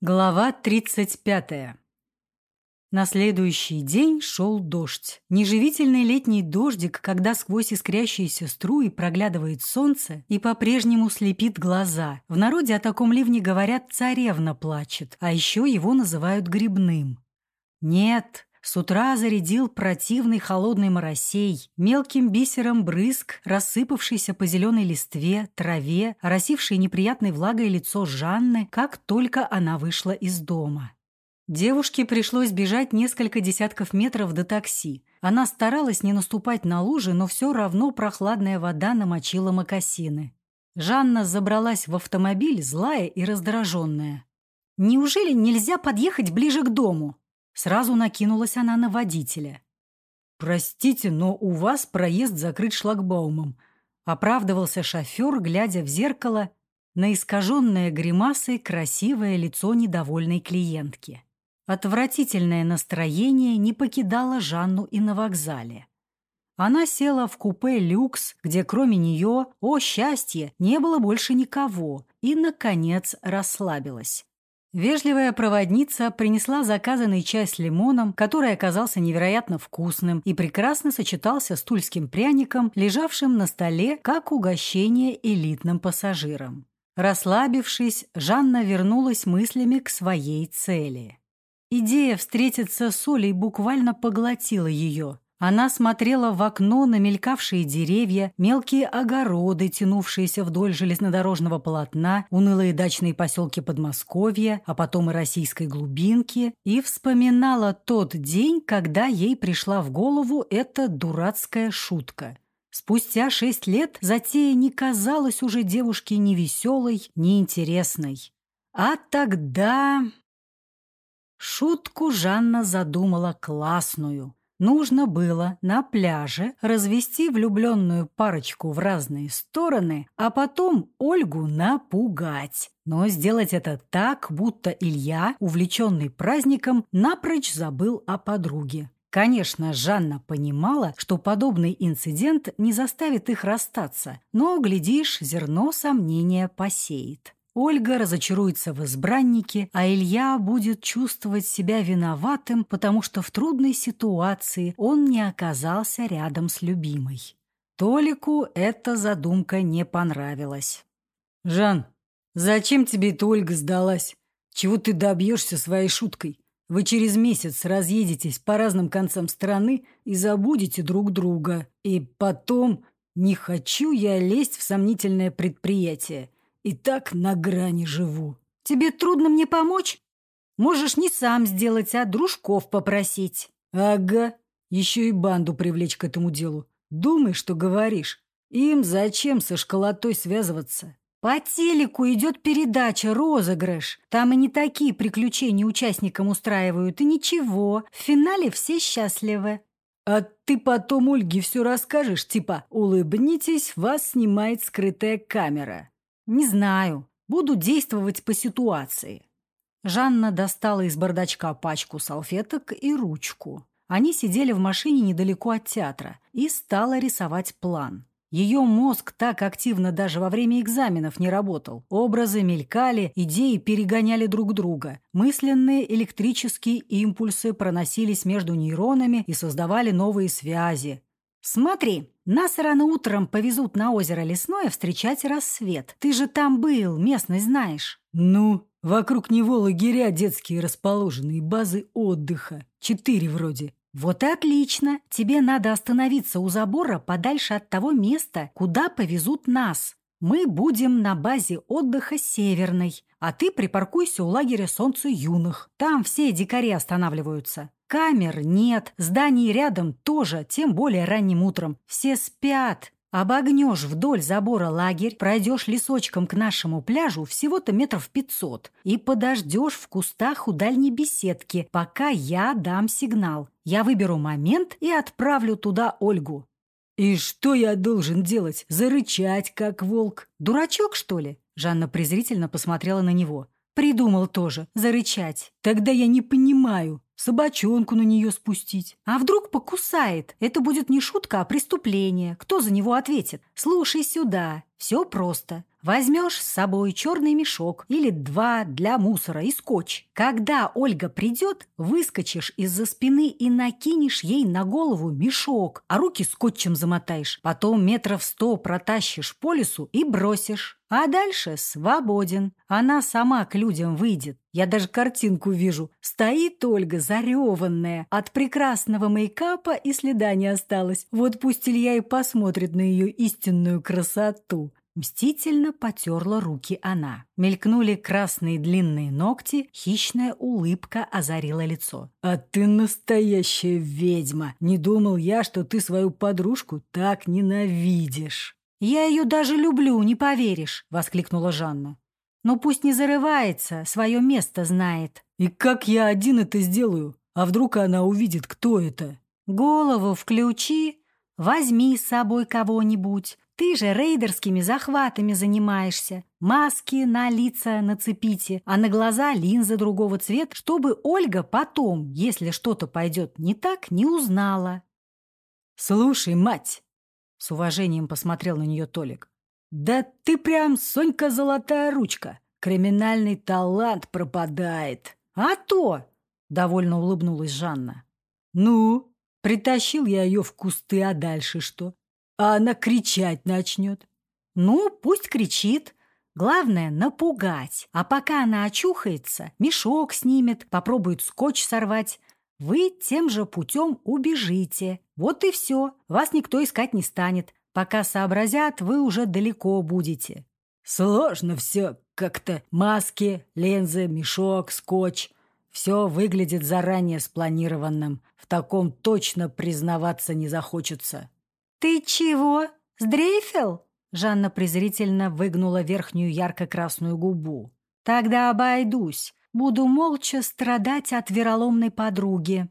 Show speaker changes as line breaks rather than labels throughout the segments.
Глава 35. На следующий день шел дождь. Неживительный летний дождик, когда сквозь искрящиеся струи проглядывает солнце и по-прежнему слепит глаза. В народе о таком ливне говорят «царевна плачет», а еще его называют грибным. Нет, с утра зарядил противный холодный моросей, мелким бисером брызг, рассыпавшийся по зеленой листве, траве, оросивший неприятной влагой лицо Жанны, как только она вышла из дома. Девушке пришлось бежать несколько десятков метров до такси. Она старалась не наступать на лужи, но все равно прохладная вода намочила мокасины. Жанна забралась в автомобиль, злая и раздраженная. «Неужели нельзя подъехать ближе к дому?» Сразу накинулась она на водителя. «Простите, но у вас проезд закрыт шлагбаумом», — оправдывался шофер, глядя в зеркало на искаженное гримасой красивое лицо недовольной клиентки. Отвратительное настроение не покидало Жанну и на вокзале. Она села в купе «Люкс», где кроме нее, о счастье, не было больше никого, и, наконец, расслабилась. Вежливая проводница принесла заказанный чай с лимоном, который оказался невероятно вкусным и прекрасно сочетался с тульским пряником, лежавшим на столе как угощение элитным пассажирам. Расслабившись, Жанна вернулась мыслями к своей цели. Идея встретиться с Олей буквально поглотила ее. Она смотрела в окно на мелькавшие деревья, мелкие огороды, тянувшиеся вдоль железнодорожного полотна, унылые дачные поселки Подмосковья, а потом и российской глубинки, и вспоминала тот день, когда ей пришла в голову эта дурацкая шутка. Спустя шесть лет затея не казалась уже девушке ни веселой, ни интересной. А тогда... Шутку Жанна задумала классную. Нужно было на пляже развести влюбленную парочку в разные стороны, а потом Ольгу напугать. Но сделать это так, будто Илья, увлеченный праздником, напрочь забыл о подруге. Конечно, Жанна понимала, что подобный инцидент не заставит их расстаться, но, глядишь, зерно сомнения посеет. Ольга разочаруется в избраннике, а Илья будет чувствовать себя виноватым, потому что в трудной ситуации он не оказался рядом с любимой. Толику эта задумка не понравилась. «Жан, зачем тебе эта Ольга сдалась? Чего ты добьешься своей шуткой? Вы через месяц разъедетесь по разным концам страны и забудете друг друга. И потом, не хочу я лезть в сомнительное предприятие. И так на грани живу. Тебе трудно мне помочь? Можешь не сам сделать, а дружков попросить. Ага, еще и банду привлечь к этому делу. Думай, что говоришь. Им зачем со школотой связываться? По телеку идет передача «Розыгрыш». Там и не такие приключения участникам устраивают, и ничего. В финале все счастливы. А ты потом Ольге все расскажешь, типа «Улыбнитесь, вас снимает скрытая камера». «Не знаю. Буду действовать по ситуации». Жанна достала из бардачка пачку салфеток и ручку. Они сидели в машине недалеко от театра и стала рисовать план. Ее мозг так активно даже во время экзаменов не работал. Образы мелькали, идеи перегоняли друг друга. Мысленные электрические импульсы проносились между нейронами и создавали новые связи. «Смотри, нас рано утром повезут на озеро Лесное встречать рассвет. Ты же там был, местность знаешь». «Ну, вокруг него лагеря детские расположенные, базы отдыха. Четыре вроде». «Вот и отлично. Тебе надо остановиться у забора подальше от того места, куда повезут нас. Мы будем на базе отдыха Северной, а ты припаркуйся у лагеря Солнца Юных. Там все дикари останавливаются. Камер нет, зданий рядом тоже, тем более ранним утром. Все спят. Обогнешь вдоль забора лагерь, пройдешь лесочком к нашему пляжу всего-то метров пятьсот и подождешь в кустах у дальней беседки, пока я дам сигнал. Я выберу момент и отправлю туда Ольгу. «И что я должен делать? Зарычать, как волк? Дурачок, что ли?» Жанна презрительно посмотрела на него. «Придумал тоже. Зарычать. Тогда я не понимаю собачонку на нее спустить. А вдруг покусает? Это будет не шутка, а преступление. Кто за него ответит? Слушай сюда. Все просто. Возьмешь с собой черный мешок или два для мусора и скотч. Когда Ольга придет, выскочишь из-за спины и накинешь ей на голову мешок, а руки скотчем замотаешь. Потом метров сто протащишь по лесу и бросишь. А дальше свободен. Она сама к людям выйдет. Я даже картинку вижу. Стоит Ольга зареванная. От прекрасного мейкапа и следа не осталось. Вот пусть Илья и посмотрит на ее истинную красоту. Мстительно потерла руки она. Мелькнули красные длинные ногти, хищная улыбка озарила лицо. «А ты настоящая ведьма! Не думал я, что ты свою подружку так ненавидишь!» «Я ее даже люблю, не поверишь!» — воскликнула Жанна. «Ну пусть не зарывается, свое место знает». «И как я один это сделаю? А вдруг она увидит, кто это?» «Голову включи, возьми с собой кого-нибудь, ты же рейдерскими захватами занимаешься. Маски на лица нацепите, а на глаза линзы другого цвета, чтобы Ольга потом, если что-то пойдет не так, не узнала. «Слушай, мать!» — с уважением посмотрел на нее Толик. «Да ты прям Сонька золотая ручка. Криминальный талант пропадает. А то!» — довольно улыбнулась Жанна. «Ну, притащил я ее в кусты, а дальше что? А она кричать начнет. Ну, пусть кричит. Главное — напугать. А пока она очухается, мешок снимет, попробует скотч сорвать. Вы тем же путем убежите. Вот и все. Вас никто искать не станет. Пока сообразят, вы уже далеко будете. Сложно все как-то. Маски, лензы, мешок, скотч. Все выглядит заранее спланированным. В таком точно признаваться не захочется. «Ты чего? Сдрейфил?» Жанна презрительно выгнула верхнюю ярко-красную губу. «Тогда обойдусь. Буду молча страдать от вероломной подруги».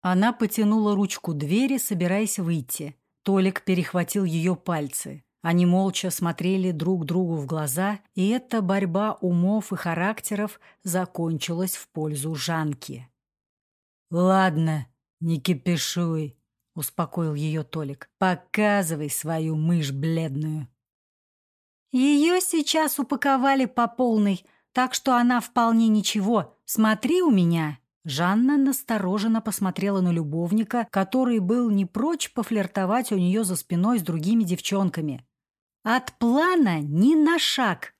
Она потянула ручку двери, собираясь выйти. Толик перехватил ее пальцы. Они молча смотрели друг другу в глаза, и эта борьба умов и характеров закончилась в пользу Жанки. «Ладно, не кипишуй успокоил ее Толик. Показывай свою мышь бледную. Ее сейчас упаковали по полной, так что она вполне ничего. Смотри у меня. Жанна настороженно посмотрела на любовника, который был не прочь пофлиртовать у нее за спиной с другими девчонками. От плана ни на шаг.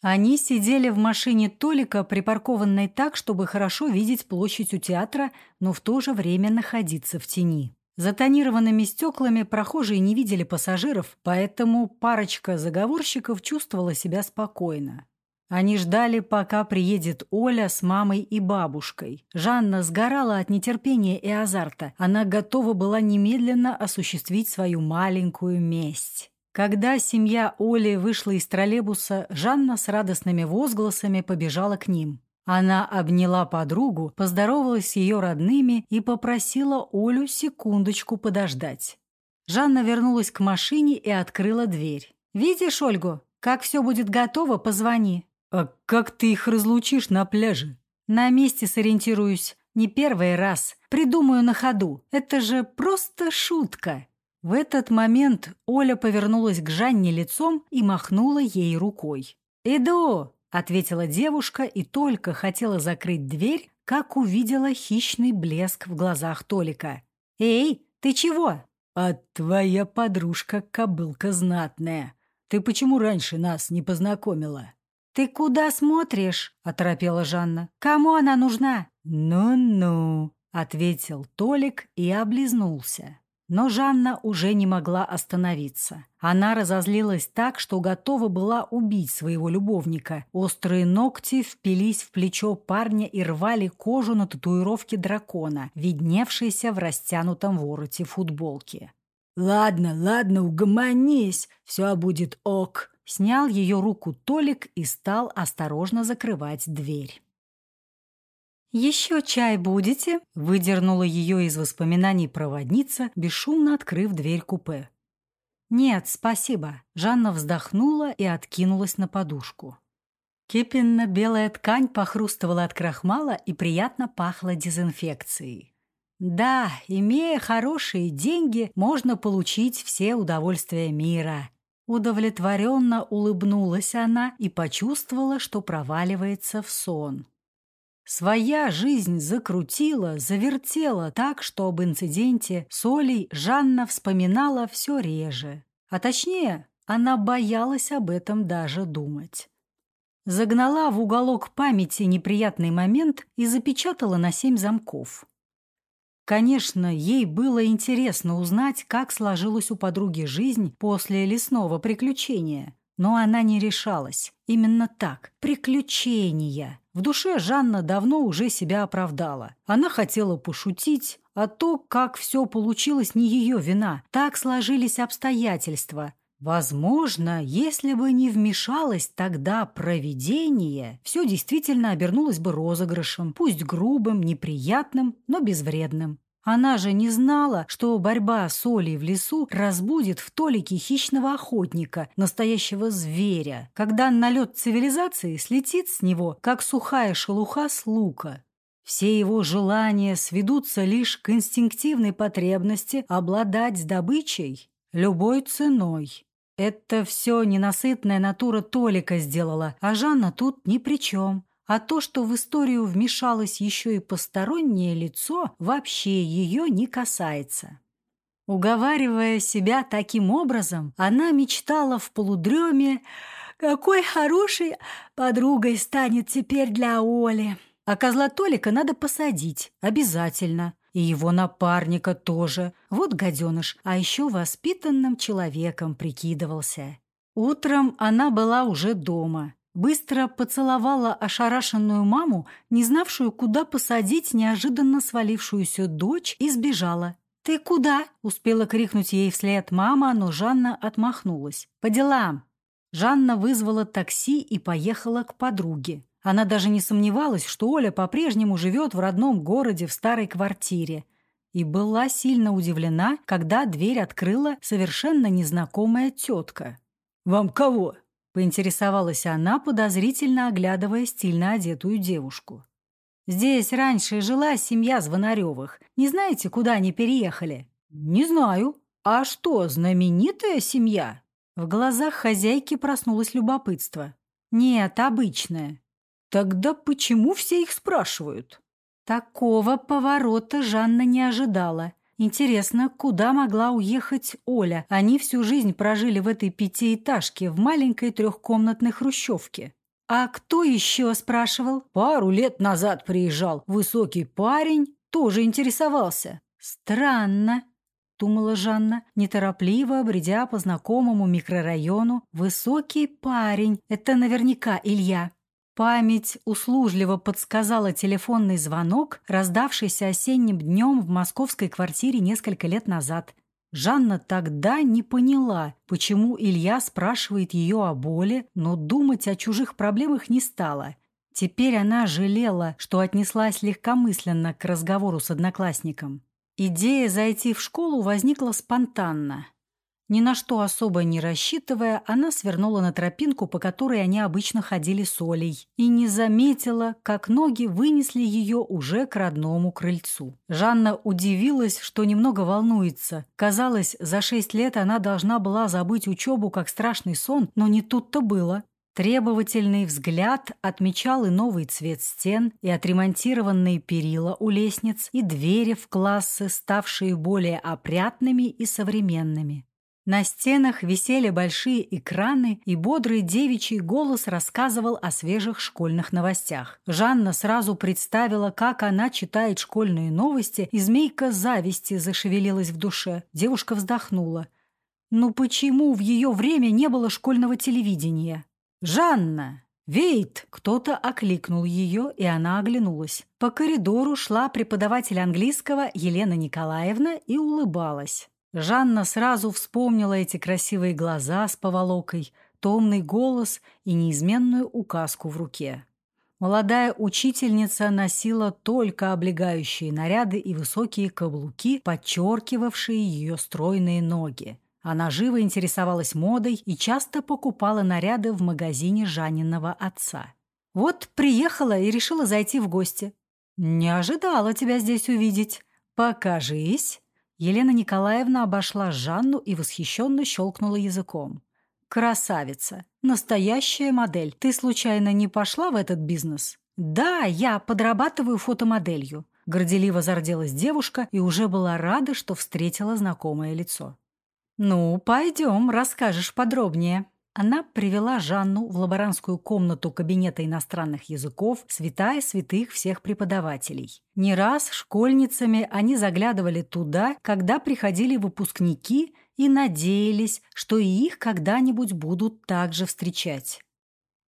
Они сидели в машине Толика, припаркованной так, чтобы хорошо видеть площадь у театра, но в то же время находиться в тени. За тонированными стеклами прохожие не видели пассажиров, поэтому парочка заговорщиков чувствовала себя спокойно. Они ждали, пока приедет Оля с мамой и бабушкой. Жанна сгорала от нетерпения и азарта. Она готова была немедленно осуществить свою маленькую месть. Когда семья Оли вышла из троллейбуса, Жанна с радостными возгласами побежала к ним. Она обняла подругу, поздоровалась с ее родными и попросила Олю секундочку подождать. Жанна вернулась к машине и открыла дверь. «Видишь Ольгу? Как все будет готово, позвони». «А как ты их разлучишь на пляже?» «На месте сориентируюсь. Не первый раз. Придумаю на ходу. Это же просто шутка». В этот момент Оля повернулась к Жанне лицом и махнула ей рукой. «Иду!» Ответила девушка и только хотела закрыть дверь, как увидела хищный блеск в глазах Толика. «Эй, ты чего?» «А твоя подружка кобылка знатная. Ты почему раньше нас не познакомила?» «Ты куда смотришь?» — оторопела Жанна. «Кому она нужна?» «Ну-ну», — ответил Толик и облизнулся. Но Жанна уже не могла остановиться. Она разозлилась так, что готова была убить своего любовника. Острые ногти впились в плечо парня и рвали кожу на татуировке дракона, видневшейся в растянутом вороте футболки. «Ладно, ладно, угомонись, все будет ок», Снял ее руку Толик и стал осторожно закрывать дверь. «Еще чай будете?» — выдернула ее из воспоминаний проводница, бесшумно открыв дверь купе. «Нет, спасибо». Жанна вздохнула и откинулась на подушку. Кипенно-белая ткань похрустывала от крахмала и приятно пахла дезинфекцией. Да, имея хорошие деньги, можно получить все удовольствия мира. Удовлетворенно улыбнулась она и почувствовала, что проваливается в сон. Своя жизнь закрутила, завертела так, что об инциденте с Олей Жанна вспоминала все реже. А точнее, она боялась об этом даже думать. Загнала в уголок памяти неприятный момент и запечатала на семь замков. Конечно, ей было интересно узнать, как сложилась у подруги жизнь после лесного приключения, но она не решалась. Именно так, приключения. В душе Жанна давно уже себя оправдала. Она хотела пошутить, а то, как все получилось, не ее вина. Так сложились обстоятельства. Возможно, если бы не вмешалось тогда провидение, все действительно обернулось бы розыгрышем, пусть грубым, неприятным, но безвредным. Она же не знала, что борьба с Олей в лесу разбудит в Толике хищного охотника, настоящего зверя, когда налет цивилизации слетит с него, как сухая шелуха с лука. Все его желания сведутся лишь к инстинктивной потребности обладать добычей любой ценой. Это все ненасытная натура Толика сделала, а Жанна тут ни при чем. А то, что в историю вмешалось еще и постороннее лицо, вообще ее не касается. Уговаривая себя таким образом, она мечтала в полудреме, какой хорошей подругой станет теперь для Оли. А козла Толика надо посадить, обязательно. И его напарника тоже. Вот гаденыш, а еще воспитанным человеком прикидывался. Утром она была уже дома. Быстро поцеловала ошарашенную маму, не знавшую, куда посадить неожиданно свалившуюся дочь, и сбежала. «Ты куда?» – успела крикнуть ей вслед мама, но Жанна отмахнулась. «По делам!» Жанна вызвала такси и поехала к подруге. Она даже не сомневалась, что Оля по-прежнему живет в родном городе в старой квартире. И была сильно удивлена, когда дверь открыла совершенно незнакомая тетка. «Вам кого?» – поинтересовалась она, подозрительно оглядывая стильно одетую девушку. «Здесь раньше жила семья Звонаревых. Не знаете, куда они переехали?» «Не знаю. А что, знаменитая семья?» В глазах хозяйки проснулось любопытство. «Нет, обычная. Тогда почему все их спрашивают? Такого поворота Жанна не ожидала. Интересно, куда могла уехать Оля? Они всю жизнь прожили в этой пятиэтажке в маленькой трехкомнатной хрущевке. А кто еще спрашивал? Пару лет назад приезжал высокий парень, тоже интересовался. Странно, думала Жанна, неторопливо бредя по знакомому микрорайону. Высокий парень, это наверняка Илья. Память услужливо подсказала телефонный звонок, раздавшийся осенним днем в московской квартире несколько лет назад. Жанна тогда не поняла, почему Илья спрашивает ее о боли, но думать о чужих проблемах не стала. Теперь она жалела, что отнеслась легкомысленно к разговору с одноклассником. Идея зайти в школу возникла спонтанно. Ни на что особо не рассчитывая, она свернула на тропинку, по которой они обычно ходили с Олей, и не заметила, как ноги вынесли ее уже к родному крыльцу. Жанна удивилась, что немного волнуется. Казалось, за шесть лет она должна была забыть учебу как страшный сон, но не тут-то было. Требовательный взгляд отмечал и новый цвет стен, и отремонтированные перила у лестниц, и двери в классы, ставшие более опрятными и современными. На стенах висели большие экраны, и бодрый девичий голос рассказывал о свежих школьных новостях. Жанна сразу представила, как она читает школьные новости, и змейка зависти зашевелилась в душе. Девушка вздохнула. «Ну почему в ее время не было школьного телевидения?» «Жанна!» «Вейт!» Кто-то окликнул ее, и она оглянулась. По коридору шла преподаватель английского Елена Николаевна и улыбалась. Жанна сразу вспомнила эти красивые глаза с поволокой, томный голос и неизменную указку в руке. Молодая учительница носила только облегающие наряды и высокие каблуки, подчеркивавшие ее стройные ноги. Она живо интересовалась модой и часто покупала наряды в магазине Жаниного отца. «Вот приехала и решила зайти в гости. Не ожидала тебя здесь увидеть. Покажись!» Елена Николаевна обошла Жанну и восхищенно щелкнула языком. Красавица. Настоящая модель. Ты случайно не пошла в этот бизнес? Да, я подрабатываю фотомоделью. Горделиво зарделась девушка и уже была рада, что встретила знакомое лицо. «Ну, пойдем, расскажешь подробнее». Она привела Жанну в лаборантскую комнату кабинета иностранных языков, святая святых всех преподавателей. Не раз школьницами они заглядывали туда, когда приходили выпускники и надеялись, что и их когда-нибудь будут также встречать.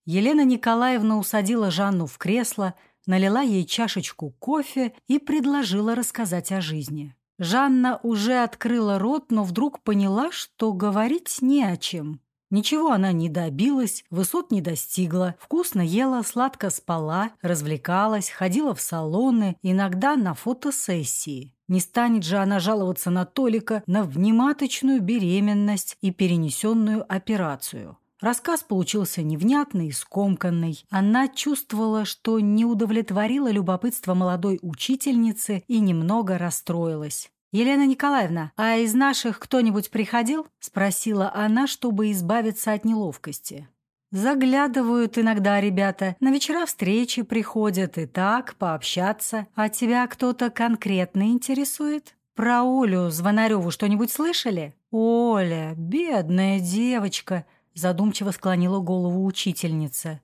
Елена Николаевна усадила Жанну в кресло, налила ей чашечку кофе и предложила рассказать о жизни. Жанна уже открыла рот, но вдруг поняла, что говорить не о чем. Ничего она не добилась, высот не достигла, вкусно ела, сладко спала, развлекалась, ходила в салоны, иногда на фотосессии. Не станет же она жаловаться на Толика на внематочную беременность и перенесенную операцию. Рассказ получился невнятный и скомканный. Она чувствовала, что не удовлетворила любопытство молодой учительницы и немного расстроилась. «Елена Николаевна, а из наших кто-нибудь приходил?» – спросила она, чтобы избавиться от неловкости. «Заглядывают иногда ребята, на вечера встречи приходят и так, пообщаться. А тебя кто-то конкретно интересует? Про Олю Звонареву что-нибудь слышали?» «Оля, бедная девочка», задумчиво склонила голову учительница.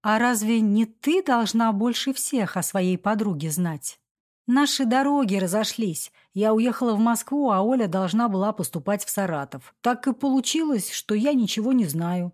«А разве не ты должна больше всех о своей подруге знать?» «Наши дороги разошлись. Я уехала в Москву, а Оля должна была поступать в Саратов. Так и получилось, что я ничего не знаю».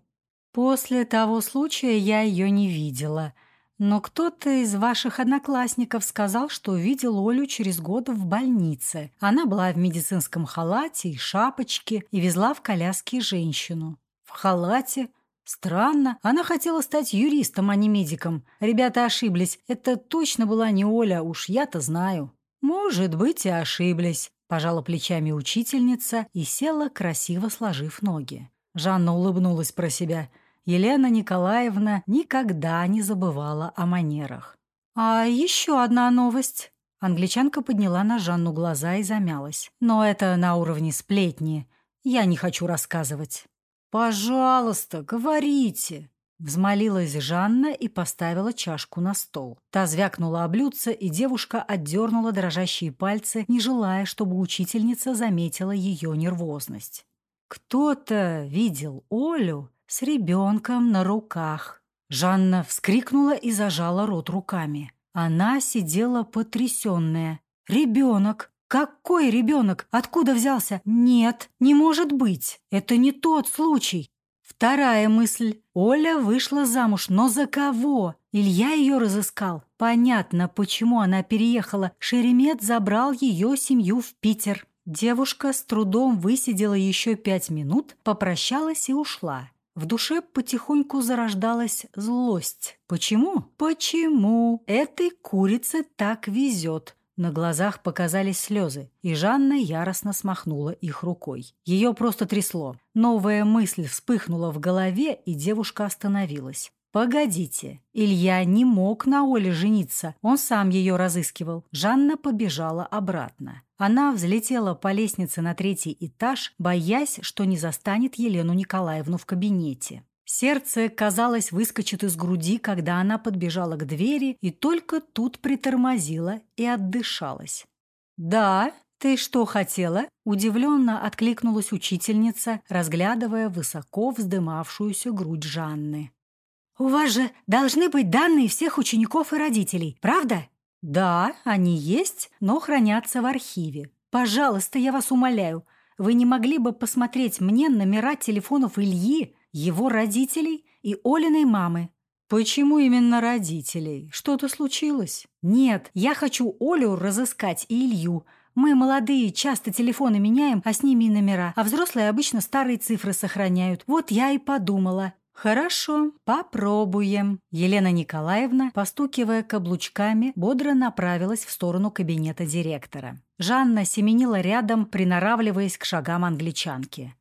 «После того случая я ее не видела. Но кто-то из ваших одноклассников сказал, что видел Олю через год в больнице. Она была в медицинском халате и шапочке и везла в коляске женщину». В халате? Странно. Она хотела стать юристом, а не медиком. Ребята ошиблись. Это точно была не Оля, уж я-то знаю. Может быть, и ошиблись. Пожала плечами учительница и села, красиво сложив ноги. Жанна улыбнулась про себя. Елена Николаевна никогда не забывала о манерах. «А еще одна новость». Англичанка подняла на Жанну глаза и замялась. «Но это на уровне сплетни. Я не хочу рассказывать». «Пожалуйста, говорите!» Взмолилась Жанна и поставила чашку на стол. Та звякнула о блюдце, и девушка отдернула дрожащие пальцы, не желая, чтобы учительница заметила ее нервозность. Кто-то видел Олю с ребенком на руках. Жанна вскрикнула и зажала рот руками. Она сидела потрясенная. «Ребенок! Какой ребенок? Откуда взялся? Нет, не может быть. Это не тот случай. Вторая мысль. Оля вышла замуж, но за кого? Илья ее разыскал. Понятно, почему она переехала. Шеремет забрал ее семью в Питер. Девушка с трудом высидела еще пять минут, попрощалась и ушла. В душе потихоньку зарождалась злость. Почему? Почему этой курице так везет? На глазах показались слезы, и Жанна яростно смахнула их рукой. Ее просто трясло. Новая мысль вспыхнула в голове, и девушка остановилась. «Погодите, Илья не мог на Оле жениться, он сам ее разыскивал». Жанна побежала обратно. Она взлетела по лестнице на третий этаж, боясь, что не застанет Елену Николаевну в кабинете. Сердце, казалось, выскочит из груди, когда она подбежала к двери и только тут притормозила и отдышалась. «Да, ты что хотела?» – удивленно откликнулась учительница, разглядывая высоко вздымавшуюся грудь Жанны. «У вас же должны быть данные всех учеников и родителей, правда?» «Да, они есть, но хранятся в архиве. Пожалуйста, я вас умоляю, вы не могли бы посмотреть мне номера телефонов Ильи его родителей и Олиной мамы. Почему именно родителей? Что-то случилось? Нет, я хочу Олю разыскать и Илью. Мы молодые, часто телефоны меняем, а с ними и номера, а взрослые обычно старые цифры сохраняют. Вот я и подумала. «Хорошо, попробуем». Елена Николаевна, постукивая каблучками, бодро направилась в сторону кабинета директора. Жанна семенила рядом, приноравливаясь к шагам англичанки.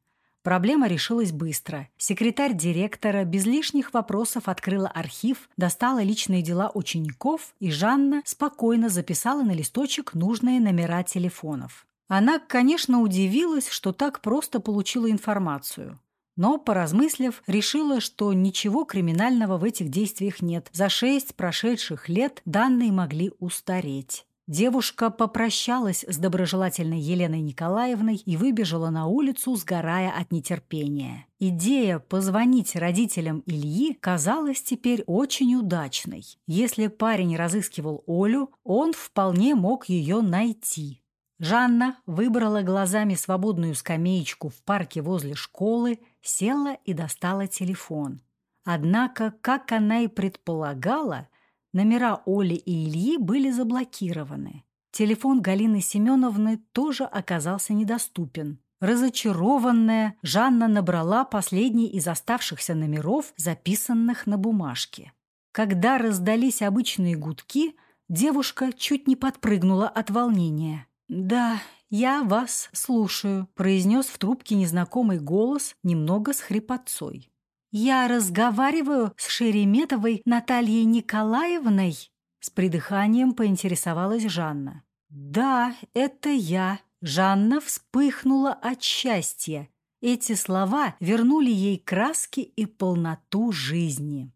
Проблема решилась быстро. Секретарь директора без лишних вопросов открыла архив, достала личные дела учеников, и Жанна спокойно записала на листочек нужные номера телефонов. Она, конечно, удивилась, что так просто получила информацию. но, поразмыслив, решила, что ничего криминального в этих действиях нет. За шесть прошедших лет данные могли устареть. Девушка попрощалась с доброжелательной Еленой Николаевной и выбежала на улицу, сгорая от нетерпения. Идея позвонить родителям Ильи казалась теперь очень удачной. Если парень разыскивал Олю, он вполне мог ее найти. Жанна выбрала глазами свободную скамеечку в парке возле школы, села и достала телефон. Однако, как она и предполагала, Номера Оли и Ильи были заблокированы. Телефон Галины Семеновны тоже оказался недоступен. Разочарованная, Жанна набрала последний из оставшихся номеров, записанных на бумажке. Когда раздались обычные гудки, девушка чуть не подпрыгнула от волнения. «Да, я вас слушаю», – произнес в трубке незнакомый голос немного с хрипотцой. «Я разговариваю с Шереметовой Натальей Николаевной?» С придыханием поинтересовалась Жанна. «Да, это я». Жанна вспыхнула от счастья. Эти слова вернули ей краски и полноту жизни.